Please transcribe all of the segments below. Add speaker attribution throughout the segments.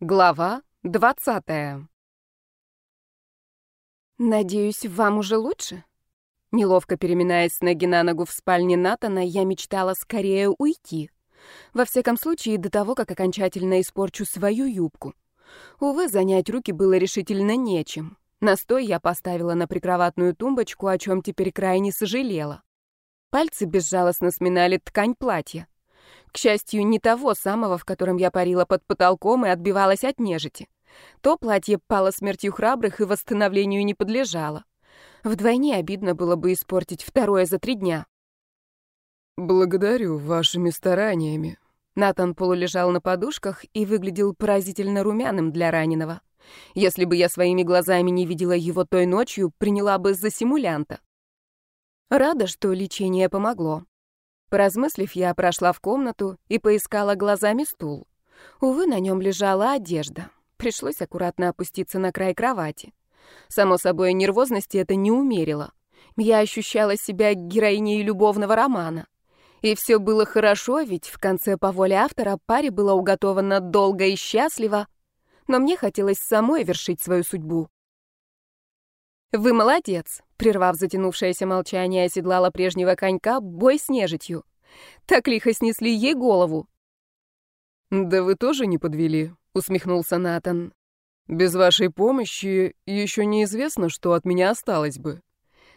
Speaker 1: Глава двадцатая.
Speaker 2: «Надеюсь, вам уже лучше?» Неловко переминаясь с ноги на ногу в спальне Натана, я мечтала скорее уйти. Во всяком случае, до того, как окончательно испорчу свою юбку. Увы, занять руки было решительно нечем. Настой я поставила на прикроватную тумбочку, о чем теперь крайне сожалела. Пальцы безжалостно сминали ткань платья. К счастью, не того самого, в котором я парила под потолком и отбивалась от нежити. То платье пало смертью храбрых и восстановлению не подлежало. Вдвойне обидно было бы испортить второе за три дня.
Speaker 3: «Благодарю вашими стараниями».
Speaker 2: Натан полулежал на подушках и выглядел поразительно румяным для раненого. Если бы я своими глазами не видела его той ночью, приняла бы за симулянта. Рада, что лечение помогло. Поразмыслив, я прошла в комнату и поискала глазами стул. Увы, на нем лежала одежда. Пришлось аккуратно опуститься на край кровати. Само собой, нервозности это не умерило. Я ощущала себя героиней любовного романа. И все было хорошо, ведь в конце по воле автора паре было уготовано долго и счастливо, но мне хотелось самой вершить свою судьбу. «Вы молодец», — прервав затянувшееся молчание, оседлала прежнего конька бой с нежитью. Так лихо снесли ей голову.
Speaker 3: «Да вы тоже не подвели», — усмехнулся Натан. «Без вашей помощи еще неизвестно, что от меня осталось бы».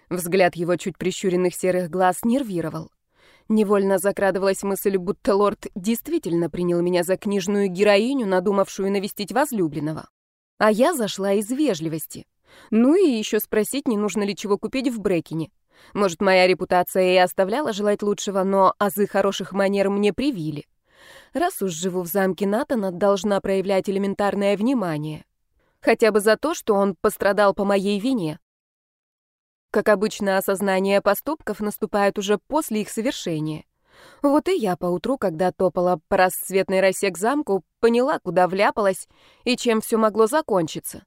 Speaker 2: Взгляд его чуть прищуренных серых глаз нервировал. Невольно закрадывалась мысль, будто лорд действительно принял меня за книжную героиню, надумавшую навестить возлюбленного. А я зашла из вежливости. Ну и еще спросить, не нужно ли чего купить в Брекине. Может, моя репутация и оставляла желать лучшего, но азы хороших манер мне привили. Раз уж живу в замке Натана, должна проявлять элементарное внимание. Хотя бы за то, что он пострадал по моей вине. Как обычно, осознание поступков наступает уже после их совершения. Вот и я поутру, когда топала по расцветной росе к замку, поняла, куда вляпалась и чем все могло закончиться.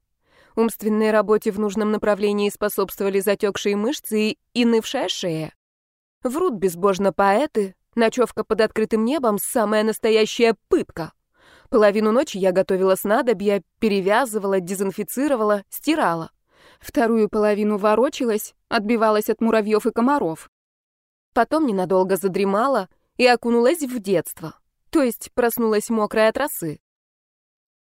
Speaker 2: Умственной работе в нужном направлении способствовали затекшие мышцы и нывшая шея. Врут безбожно поэты, ночевка под открытым небом — самая настоящая пытка. Половину ночи я готовила снадобья, перевязывала, дезинфицировала, стирала. Вторую половину ворочалась, отбивалась от муравьев и комаров. Потом ненадолго задремала и окунулась в детство, то есть проснулась мокрая от росы.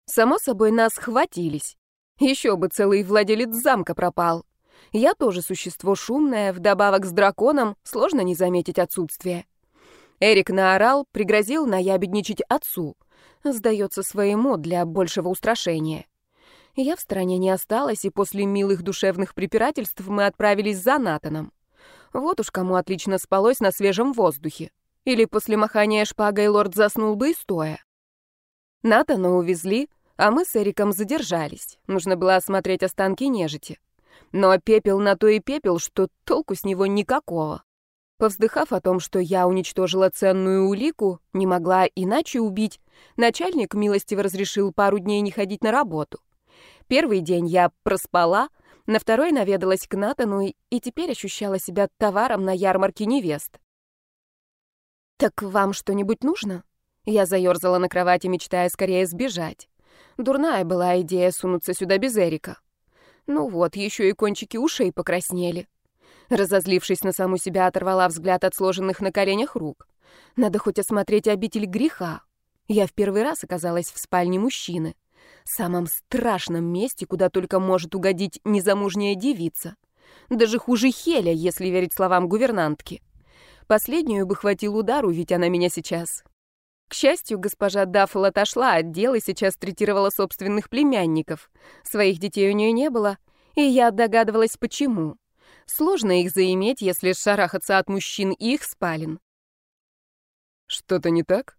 Speaker 2: Само собой, нас хватились. Еще бы целый владелец замка пропал. Я тоже существо шумное, вдобавок с драконом, сложно не заметить отсутствие. Эрик наорал, пригрозил наябедничать отцу. Сдается своему для большего устрашения. Я в стороне не осталась, и после милых душевных препирательств мы отправились за Натаном. Вот уж кому отлично спалось на свежем воздухе. Или после махания шпагой лорд заснул бы и стоя. Натана увезли, а мы с Эриком задержались. Нужно было осмотреть останки нежити. Но пепел на то и пепел, что толку с него никакого. Повздыхав о том, что я уничтожила ценную улику, не могла иначе убить, начальник милостиво разрешил пару дней не ходить на работу. Первый день я проспала, на второй наведалась к Натану и теперь ощущала себя товаром на ярмарке невест. «Так вам что-нибудь нужно?» Я заерзала на кровати, мечтая скорее сбежать. Дурная была идея сунуться сюда без Эрика. Ну вот, еще и кончики ушей покраснели. Разозлившись на саму себя, оторвала взгляд от сложенных на коленях рук. Надо хоть осмотреть обитель греха. Я в первый раз оказалась в спальне мужчины. Самом страшном месте, куда только может угодить незамужняя девица. Даже хуже Хеля, если верить словам гувернантки. Последнюю бы хватил удар, увидеть она меня сейчас. К счастью, госпожа Даффл отошла от дел и сейчас третировала собственных племянников. Своих детей у нее не было, и я догадывалась, почему. Сложно их заиметь, если шарахаться от мужчин и их спален.
Speaker 3: «Что-то не так?»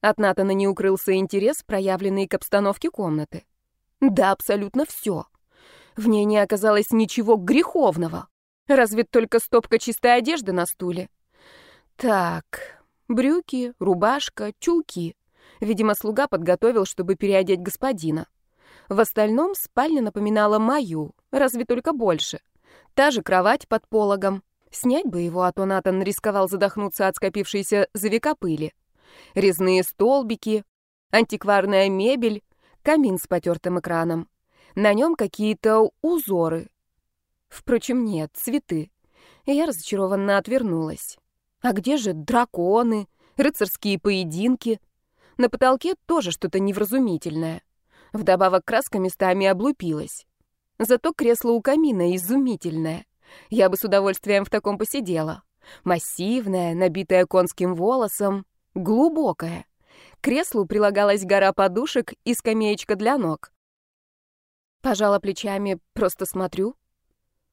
Speaker 2: От Натана не укрылся интерес, проявленный к обстановке комнаты. «Да, абсолютно все. В ней не оказалось ничего греховного. Разве только стопка чистой одежды на стуле. Так, Брюки, рубашка, чулки. Видимо, слуга подготовил, чтобы переодеть господина. В остальном спальня напоминала мою, разве только больше. Та же кровать под пологом. Снять бы его, а то Натан рисковал задохнуться от скопившейся за века пыли. Резные столбики, антикварная мебель, камин с потертым экраном. На нем какие-то узоры. Впрочем, нет, цветы. Я разочарованно отвернулась. А где же драконы, рыцарские поединки? На потолке тоже что-то невразумительное. Вдобавок краска местами облупилась. Зато кресло у камина изумительное. Я бы с удовольствием в таком посидела. Массивное, набитое конским волосом, глубокое. К креслу прилагалась гора подушек и скамеечка для ног. Пожала плечами, просто смотрю.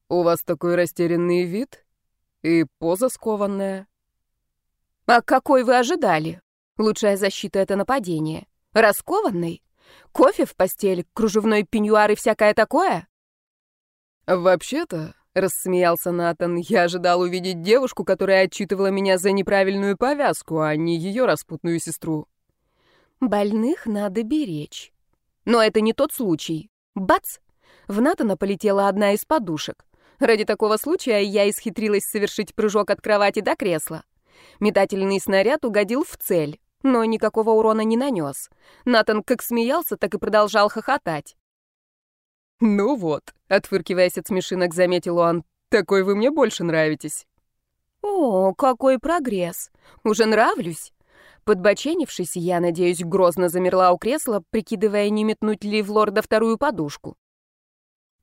Speaker 3: «У вас такой растерянный вид и поза скованная».
Speaker 2: «А какой вы ожидали? Лучшая защита — это нападение. Раскованный? Кофе в постель, кружевной пеньюар и всякое такое?»
Speaker 3: «Вообще-то», — рассмеялся Натан, — «я ожидал увидеть девушку, которая отчитывала меня за неправильную повязку, а не ее распутную сестру».
Speaker 2: «Больных надо беречь. Но это не тот случай. Бац! В Натана полетела одна из подушек. Ради такого случая я исхитрилась совершить прыжок от кровати до кресла. Метательный снаряд угодил в цель, но никакого урона не нанес. Натан как смеялся, так и продолжал хохотать.
Speaker 3: «Ну вот», — отфыркиваясь от смешинок, заметил он, «такой вы мне больше нравитесь».
Speaker 2: «О, какой прогресс! Уже нравлюсь!» Подбоченившись, я, надеюсь, грозно замерла у кресла, прикидывая, не метнуть ли в лорда вторую подушку.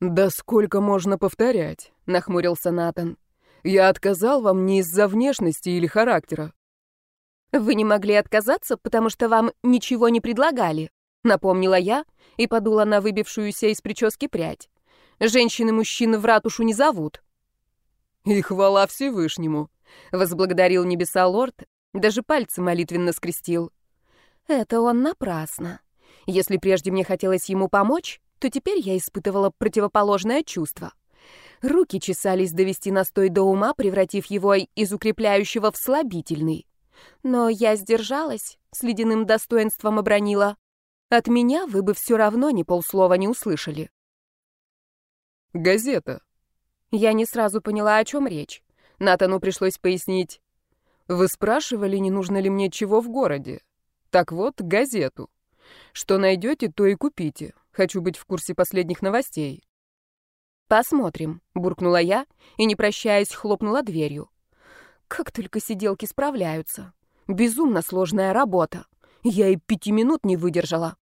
Speaker 3: «Да сколько можно повторять?» — нахмурился Натан. «Я отказал вам не из-за внешности или характера».
Speaker 2: «Вы не могли отказаться, потому что вам ничего не предлагали», — напомнила я и подула на выбившуюся из прически прядь. «Женщины мужчин в ратушу не зовут».
Speaker 3: «И хвала Всевышнему», —
Speaker 2: возблагодарил небеса лорд, даже пальцы молитвенно скрестил. Это он напрасно. Если прежде мне хотелось ему помочь, то теперь я испытывала противоположное чувство. Руки чесались довести настой до ума, превратив его из укрепляющего в слабительный. Но я сдержалась, с ледяным достоинством обронила. От меня вы бы все равно ни полслова не услышали.
Speaker 3: «Газета».
Speaker 2: Я не сразу поняла, о чем речь. Натану пришлось пояснить.
Speaker 3: Вы спрашивали, не нужно ли мне чего в городе? Так вот, газету. Что найдете, то и купите. Хочу быть в курсе последних новостей.
Speaker 2: Посмотрим, буркнула я и, не прощаясь, хлопнула дверью. Как только сиделки справляются. Безумно сложная работа. Я и пяти минут не выдержала.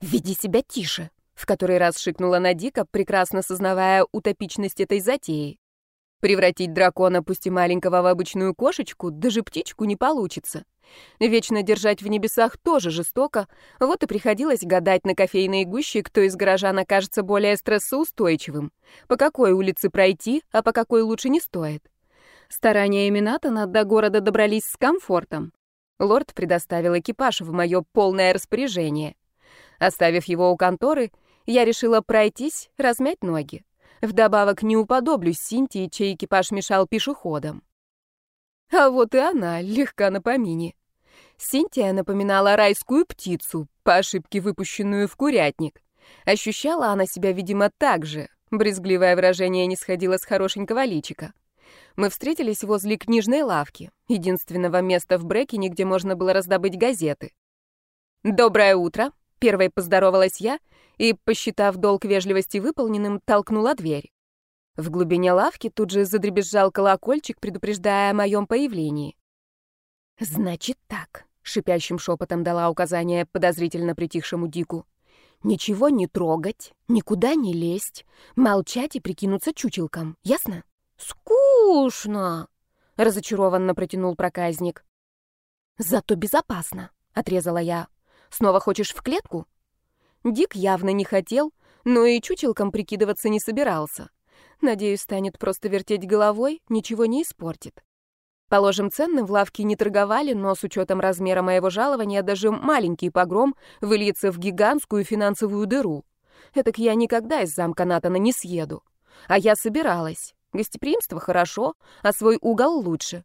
Speaker 2: «Веди себя тише», — в который раз шикнула на Дика, прекрасно сознавая утопичность этой затеи. Превратить дракона, пусть и маленького, в обычную кошечку, даже птичку не получится. Вечно держать в небесах тоже жестоко, вот и приходилось гадать на кофейной гуще, кто из горожан окажется более стрессоустойчивым, по какой улице пройти, а по какой лучше не стоит. Старания Эминатона до города добрались с комфортом. Лорд предоставил экипаж в мое полное распоряжение. Оставив его у конторы, я решила пройтись, размять ноги. Вдобавок не уподоблюсь Синтии, чей экипаж мешал пешеходам. А вот и она, легка на помине. Синтия напоминала райскую птицу, по ошибке выпущенную в курятник. Ощущала она себя, видимо, так же. Брезгливое выражение не сходило с хорошенького личика. Мы встретились возле книжной лавки, единственного места в Брекине, где можно было раздобыть газеты. «Доброе утро!» — первой поздоровалась я и, посчитав долг вежливости выполненным, толкнула дверь. В глубине лавки тут же задребезжал колокольчик, предупреждая о моем появлении. «Значит так», — шипящим шепотом дала указание подозрительно притихшему Дику. «Ничего не трогать, никуда не лезть, молчать и прикинуться чучелком, ясно?» «Скучно!» — разочарованно протянул проказник. «Зато безопасно», — отрезала я. «Снова хочешь в клетку?» Дик явно не хотел, но и чучелком прикидываться не собирался. Надеюсь, станет просто вертеть головой, ничего не испортит. Положим, ценным в лавке не торговали, но с учетом размера моего жалования даже маленький погром выльется в гигантскую финансовую дыру. Этак я никогда из замка Натана не съеду. А я собиралась. Гостеприимство хорошо, а свой угол лучше.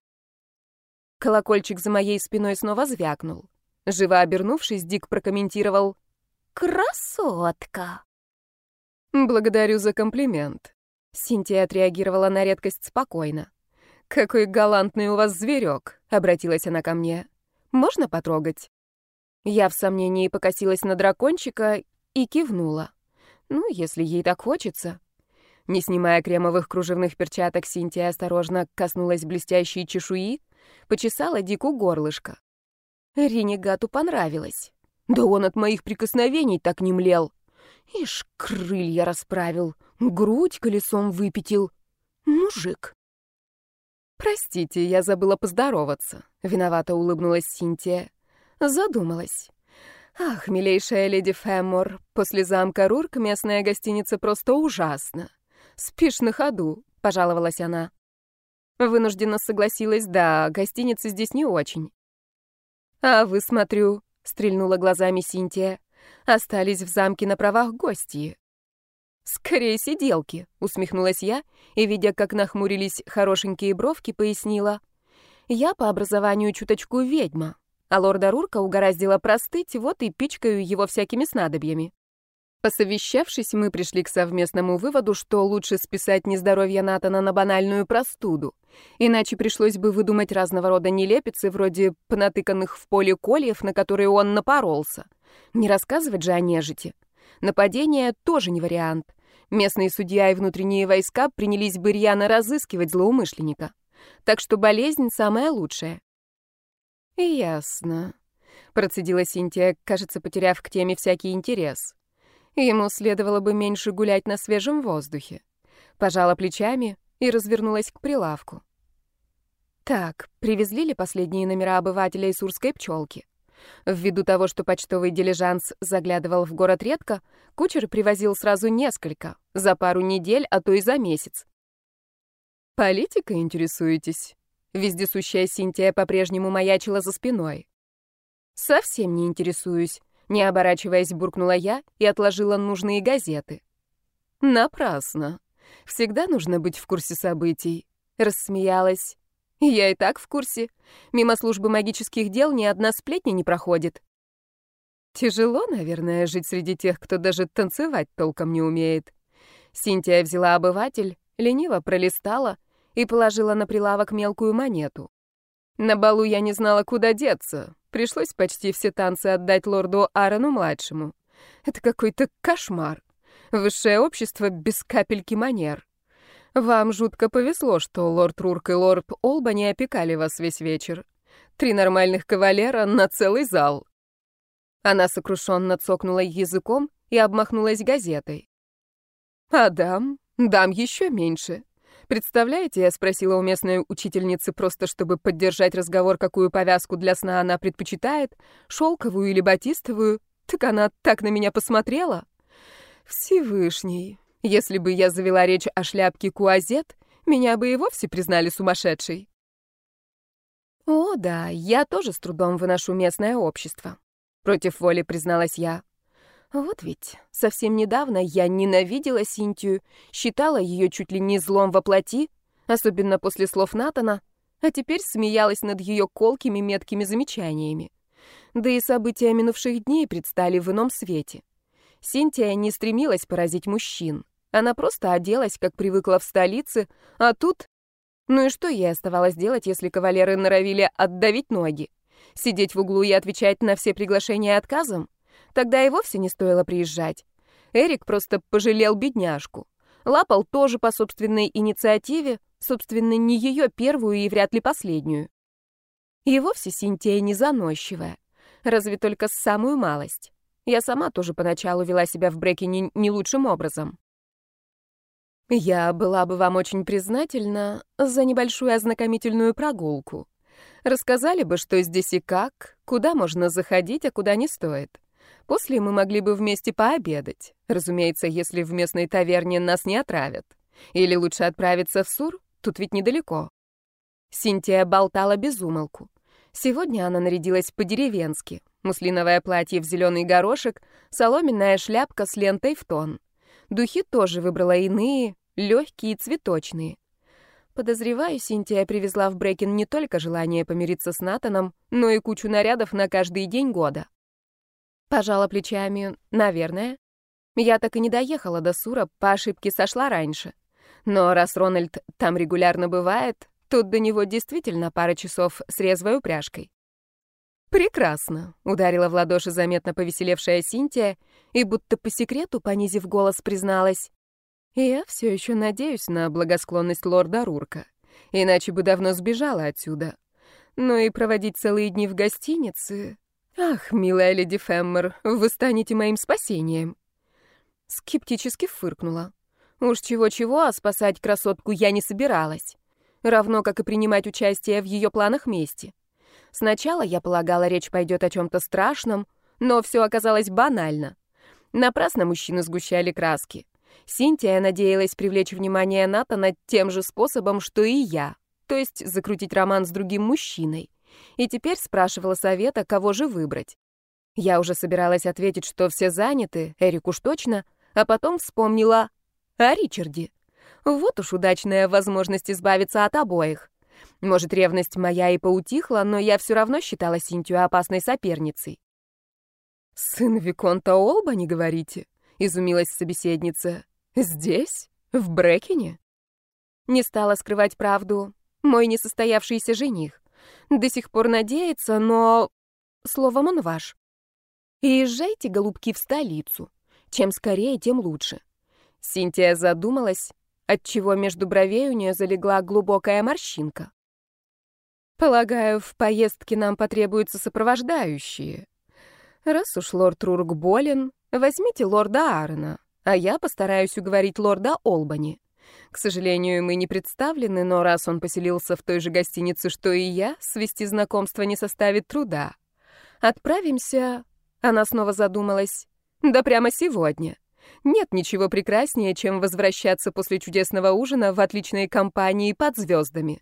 Speaker 2: Колокольчик за моей спиной снова звякнул. Живо обернувшись, Дик прокомментировал — «Красотка!»
Speaker 3: «Благодарю за комплимент».
Speaker 2: Синтия отреагировала на редкость спокойно. «Какой галантный у вас зверек!» — обратилась она ко мне. «Можно потрогать?» Я в сомнении покосилась на дракончика и кивнула. Ну, если ей так хочется. Не снимая кремовых кружевных перчаток, Синтия осторожно коснулась блестящей чешуи, почесала Дику горлышко. Ренегату понравилось. Да он от моих прикосновений так не млел. Ишь, крылья расправил, грудь колесом выпятил. Мужик. «Простите, я забыла поздороваться», — виновато улыбнулась Синтия. Задумалась. «Ах, милейшая леди Фэммор, после замка Рурк местная гостиница просто ужасна. Спишь на ходу», — пожаловалась она. Вынужденно согласилась, да, гостиница здесь не очень. «А вы, смотрю», — стрельнула глазами Синтия, — «остались в замке на правах гостьи». «Скорее сиделки», — усмехнулась я, и, видя, как нахмурились хорошенькие бровки, пояснила. «Я по образованию чуточку ведьма, а лорда Рурка угораздило простыть, вот и пичкаю его всякими снадобьями». Посовещавшись, мы пришли к совместному выводу, что лучше списать нездоровье Натана на банальную простуду. Иначе пришлось бы выдумать разного рода нелепицы, вроде понатыканных в поле кольев, на которые он напоролся. Не рассказывать же о нежити. Нападение тоже не вариант. Местные судья и внутренние войска принялись бы рьяно разыскивать злоумышленника. Так что болезнь самая лучшая. «Ясно», — процедила Синтия, кажется, потеряв к теме всякий интерес. Ему следовало бы меньше гулять на свежем воздухе. Пожала плечами и развернулась к прилавку. Так, привезли ли последние номера обывателя Исурской пчелки? Ввиду того, что почтовый дилижанс заглядывал в город редко, кучер привозил сразу несколько, за пару недель, а то и за месяц. «Политика интересуетесь?» Вездесущая Синтия по-прежнему маячила за спиной. «Совсем не интересуюсь», — не оборачиваясь, буркнула я и отложила нужные газеты. «Напрасно. Всегда нужно быть в курсе событий», — рассмеялась. Я и так в курсе. Мимо службы магических дел ни одна сплетня не проходит. Тяжело, наверное, жить среди тех, кто даже танцевать толком не умеет. Синтия взяла обыватель, лениво пролистала и положила на прилавок мелкую монету. На балу я не знала, куда деться. Пришлось почти все танцы отдать лорду Аарону-младшему. Это какой-то кошмар. Высшее общество без капельки манер. Вам жутко повезло, что лорд Рурк и лорд Олбани опекали вас весь вечер. Три нормальных кавалера на целый зал. Она сокрушенно цокнула языком и обмахнулась газетой. А дам? Дам еще меньше. Представляете, я спросила у местной учительницы просто, чтобы поддержать разговор, какую повязку для сна она предпочитает, шелковую или батистовую. Так она так на меня посмотрела. Всевышний, если бы я завела речь о шляпке куазет, меня бы и вовсе признали сумасшедшей. О, да, я тоже с трудом выношу местное общество. Против воли призналась я. Вот ведь, совсем недавно я ненавидела Синтию, считала ее чуть ли не злом во плоти, особенно после слов Натана, а теперь смеялась над ее колкими меткими замечаниями. Да и события минувших дней предстали в ином свете. Синтия не стремилась поразить мужчин. Она просто оделась, как привыкла в столице, а тут... Ну и что ей оставалось делать, если кавалеры норовили отдавить ноги? Сидеть в углу и отвечать на все приглашения отказом? Тогда и вовсе не стоило приезжать. Эрик просто пожалел бедняжку. Лапал тоже по собственной инициативе, собственно, не ее первую и вряд ли последнюю. И вовсе Синтия не заносчивая. Разве только самую малость. Я сама тоже поначалу вела себя в Брекине не лучшим образом. Я была бы вам очень признательна за небольшую ознакомительную прогулку. Рассказали бы, что здесь и как, куда можно заходить, а куда не стоит. После мы могли бы вместе пообедать. Разумеется, если в местной таверне нас не отравят. Или лучше отправиться в Сур, тут ведь недалеко. Синтия болтала без умолку. Сегодня она нарядилась по-деревенски. Муслиновое платье в зеленый горошек, соломенная шляпка с лентой в тон. Духи тоже выбрала иные, легкие и цветочные. Подозреваю, Синтия привезла в Брекин не только желание помириться с Натаном, но и кучу нарядов на каждый день года. Пожала плечами, наверное. Я так и не доехала до Сура, по ошибке сошла раньше. Но раз Рональд там регулярно бывает, тут до него действительно пара часов с резвой упряжкой. «Прекрасно», — ударила в ладоши заметно повеселевшая Синтия и будто по секрету, понизив голос, призналась. «Я все еще надеюсь на благосклонность лорда Рурка, иначе бы давно сбежала отсюда. Но и проводить целые дни в гостинице... Ах, милая леди Феммер, вы станете моим спасением». Скептически фыркнула. Уж чего-чего, а спасать красотку я не собиралась. Равно как и принимать участие в ее планах мести. Сначала я полагала, речь пойдет о чем-то страшном, но все оказалось банально. Напрасно мужчины сгущали краски. Синтия надеялась привлечь внимание Натана тем же способом, что и я, то есть закрутить роман с другим мужчиной. И теперь спрашивала совета, кого же выбрать. Я уже собиралась ответить, что все заняты, Эрик уж точно, а потом вспомнила о Ричарде. Вот уж удачная возможность избавиться от обоих. Может, ревность моя и поутихла, но я все равно считала Синтию опасной соперницей. «Сын Виконта Олба, не говорите?» — изумилась собеседница. «Здесь? В Брекине?» Не стала скрывать правду. Мой несостоявшийся жених. До сих пор надеется, но... Словом, он ваш. Езжайте, голубки, в столицу. Чем скорее, тем лучше. Синтия задумалась, отчего между бровей у нее залегла глубокая морщинка. Полагаю, в поездке нам потребуются сопровождающие. Раз уж лорд Рурк болен, возьмите лорда Аарона, а я постараюсь уговорить лорда Олбани. К сожалению, мы не представлены, но раз он поселился в той же гостинице, что и я, свести знакомство не составит труда. Отправимся... Она снова задумалась. Да прямо сегодня. Нет ничего прекраснее, чем возвращаться после чудесного ужина в отличной компании под звездами.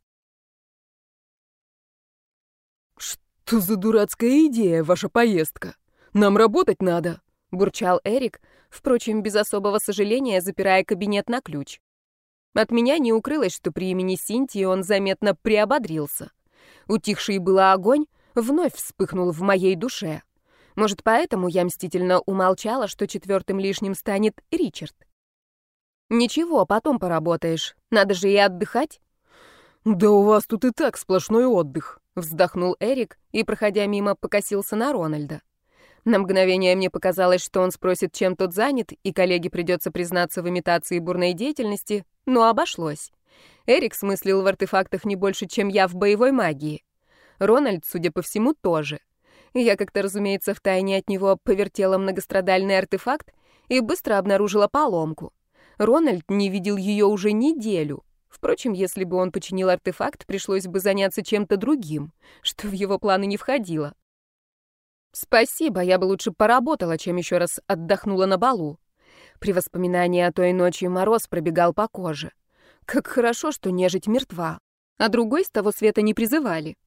Speaker 3: «Что за дурацкая идея, ваша поездка? Нам работать надо», — бурчал Эрик, впрочем, без особого сожаления запирая кабинет на ключ. От меня не укрылось, что при имени Синтии он заметно приободрился. Утихший было огонь вновь вспыхнул в моей душе. Может, поэтому я мстительно умолчала, что четвертым лишним станет Ричард. «Ничего, потом поработаешь. Надо же и отдыхать». «Да у вас тут и так сплошной отдых», — вздохнул
Speaker 2: Эрик и, проходя мимо, покосился на Рональда. На мгновение мне показалось, что он спросит, чем тот занят, и коллеге придется признаться в имитации бурной деятельности, но обошлось. Эрик смыслил в артефактах не больше, чем я в боевой магии. Рональд, судя по всему, тоже. Я как-то, разумеется, втайне от него повертела многострадальный артефакт и быстро обнаружила поломку. Рональд не видел ее уже неделю. Впрочем, если бы он починил артефакт, пришлось бы заняться чем-то другим, что в его планы не входило. Спасибо, я бы лучше поработала, чем еще раз отдохнула на балу. При воспоминании о той ночи мороз пробегал по коже. Как хорошо, что нежить мертва, а другой с того света не призывали.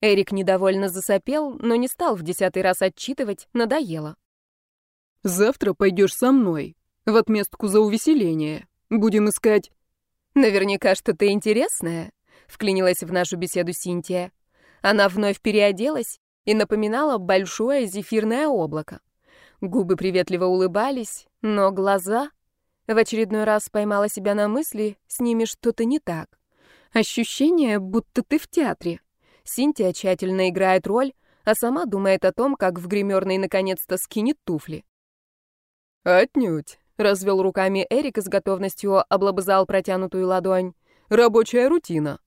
Speaker 2: Эрик недовольно засопел, но не стал в десятый раз отчитывать, надоело.
Speaker 3: «Завтра пойдешь со мной, в отместку за увеселение. Будем искать...»
Speaker 2: «Наверняка что-то интересное», — вклинилась в нашу беседу Синтия. Она вновь переоделась и напоминала большое зефирное облако. Губы приветливо улыбались, но глаза... В очередной раз поймала себя на мысли, с ними что-то не так. Ощущение, будто ты в театре. Синтия тщательно играет роль, а сама думает о том, как в гримерной наконец-то скинет туфли.
Speaker 3: «Отнюдь», — развел руками Эрик и с готовностью облобызал протянутую ладонь. «Рабочая рутина».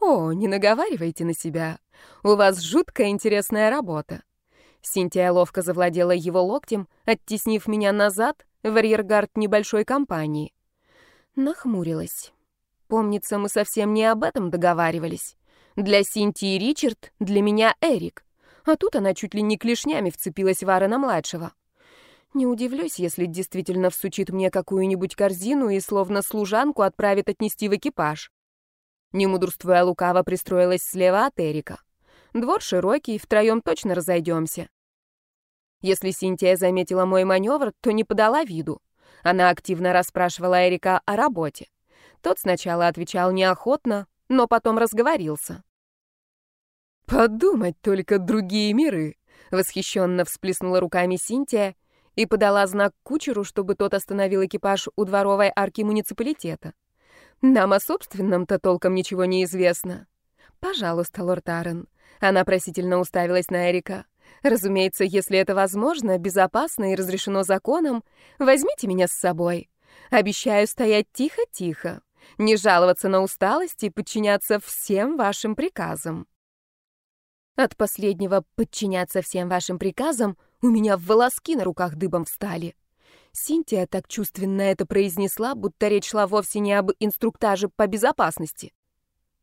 Speaker 2: «О, не наговаривайте на себя. У вас жутко интересная работа». Синтия ловко завладела его локтем, оттеснив меня назад в арьергард небольшой компании. Нахмурилась. Помнится, мы совсем не об этом договаривались. Для Синтии Ричард, для меня Эрик. А тут она чуть ли не клешнями вцепилась в Аарона-младшего. Не удивлюсь, если действительно всучит мне какую-нибудь корзину и словно служанку отправит отнести в экипаж. Не мудрствуя лукаво, пристроилась слева от Эрика. Двор широкий, втроем точно разойдемся. Если Синтия заметила мой маневр, то не подала виду. Она активно расспрашивала Эрика о работе. Тот сначала отвечал неохотно, но потом разговорился.
Speaker 3: «Подумать только другие миры!» — восхищенно всплеснула руками Синтия и подала знак кучеру, чтобы тот остановил экипаж у дворовой арки муниципалитета.
Speaker 2: «Нам о собственном-то толком ничего не известно. Пожалуйста, лорд Арен, Она просительно уставилась на Эрика. Разумеется, если это возможно, безопасно и разрешено законом, возьмите меня с собой. Обещаю стоять тихо-тихо, не жаловаться на усталость и подчиняться всем вашим приказам. От последнего «подчиняться всем вашим приказам» у меня волоски на руках дыбом встали. Синтия так чувственно это произнесла, будто речь шла вовсе не об инструктаже по безопасности.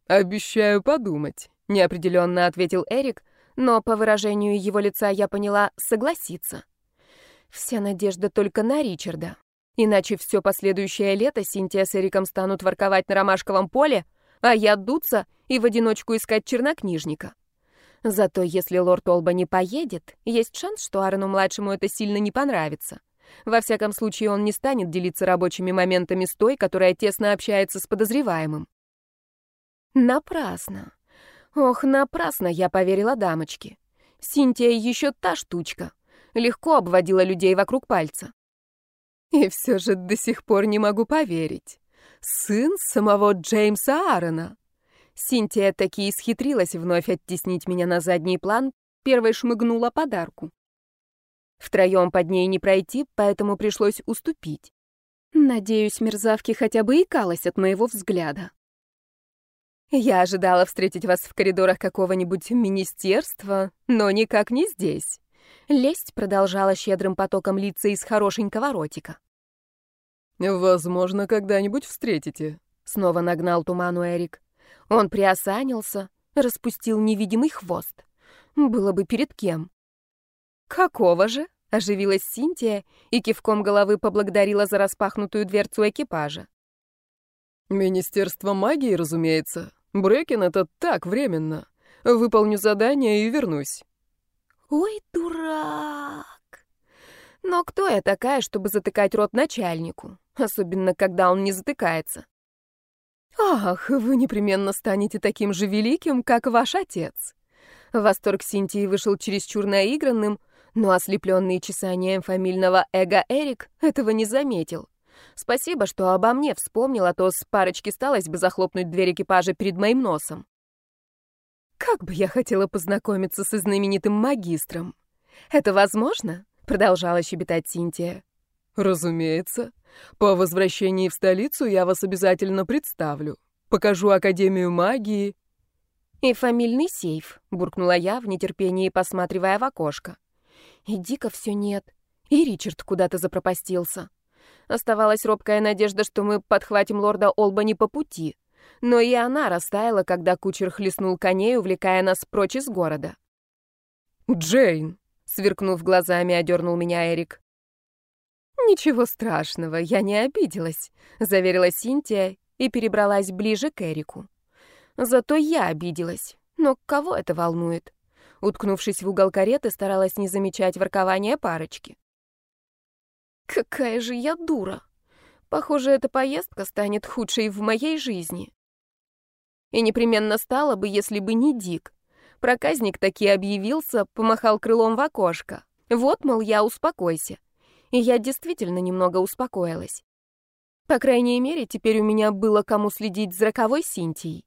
Speaker 3: «Обещаю подумать», — неопределенно ответил Эрик, но по выражению его лица я поняла согласиться. Вся надежда только на Ричарда. Иначе все последующее лето Синтия с Эриком станут ворковать на ромашковом поле, а я дуться и в одиночку искать чернокнижника. Зато если лорд Олба не поедет, есть шанс, что Аарону-младшему это сильно не понравится. Во всяком случае, он не станет делиться рабочими моментами с той, которая тесно общается с подозреваемым. Напрасно. Ох, напрасно я поверила дамочке. Синтия еще та штучка. Легко обводила людей вокруг пальца. И все же до сих пор не могу поверить. Сын самого Джеймса Аарона. Синтия таки исхитрилась вновь оттеснить меня на задний план, первой шмыгнула подарку. Втроем под ней не пройти, поэтому пришлось уступить. Надеюсь, мерзавки хотя бы икалась от моего взгляда. Я ожидала встретить вас в коридорах какого-нибудь министерства, но никак не здесь. Лесть продолжала щедрым потоком лица из хорошенького ротика. «Возможно, когда-нибудь встретите», — снова нагнал туману Эрик.
Speaker 2: Он приосанился, распустил невидимый хвост. Было бы перед кем. «Какого же?» — оживилась Синтия и кивком головы поблагодарила за распахнутую дверцу экипажа.
Speaker 3: «Министерство магии, разумеется. Брекин — это так, временно. Выполню задание и вернусь».
Speaker 2: Ой, дурак! Но кто я такая, чтобы затыкать рот начальнику? Особенно, когда он не затыкается. Ах, вы непременно станете таким же великим, как ваш отец. Восторг Синтии вышел чересчур наигранным, но ослепленный чесанием фамильного эго Эрик этого не заметил. Спасибо, что обо мне вспомнил, а то с парочки сталось бы захлопнуть дверь экипажа перед моим носом. Как бы я хотела познакомиться со знаменитым магистром. Это возможно? Продолжала щебетать Синтия.
Speaker 3: Разумеется. По возвращении в столицу я вас обязательно представлю. Покажу Академию магии.
Speaker 2: И фамильный сейф, буркнула я в нетерпении, посматривая в окошко. И Дика все нет. И Ричард куда-то запропастился. Оставалась робкая надежда, что мы подхватим лорда Олбани по пути но и она растаяла, когда кучер хлестнул коней, увлекая нас прочь из города.
Speaker 3: «Джейн!» — сверкнув глазами, одернул меня Эрик.
Speaker 2: «Ничего страшного, я не обиделась», — заверила Синтия и перебралась ближе к Эрику. «Зато я обиделась. Но кого это волнует?» Уткнувшись в угол кареты, старалась не замечать воркования парочки. «Какая же я дура! Похоже, эта поездка станет худшей в моей жизни». И непременно стало бы, если бы не Дик. Проказник таки объявился, помахал крылом в окошко. Вот, мол, я успокойся. И я действительно немного успокоилась. По крайней мере, теперь у меня было кому следить за роковой Синтией.